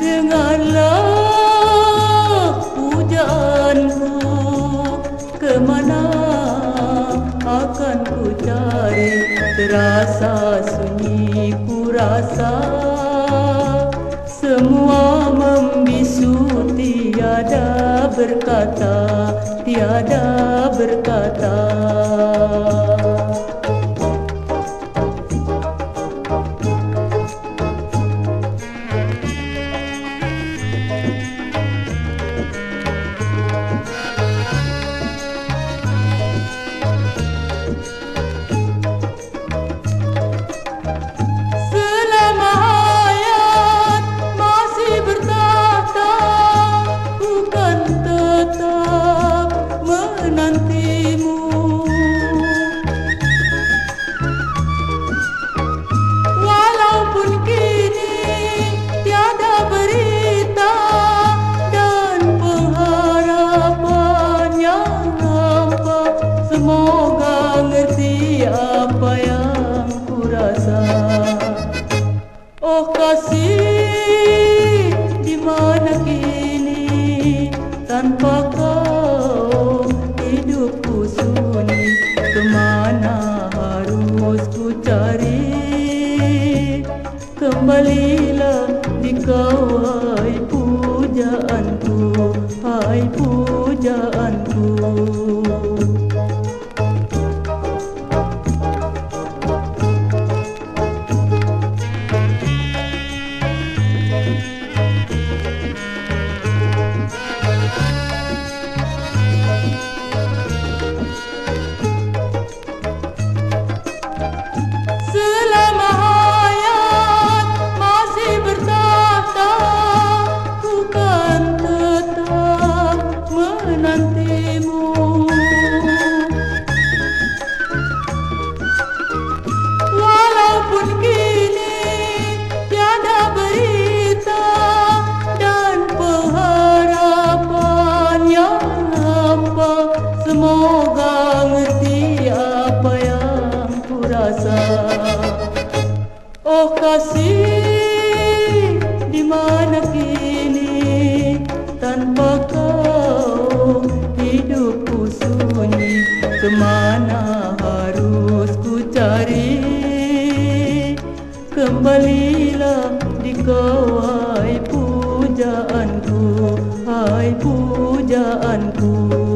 Tiếng Terasa sunyi ku rasa Semua membisu tiada berkata Tiada berkata mana kini tanpa kau hidupku sunyi. Kemana harus ku cari? Kembalilah di kau hai pujaanku hai pujaanku mana kini tanpa kau hidupku sunyi. Kemana harus ku cari? Kembalilah di kau hai pujaanku hai pujaanku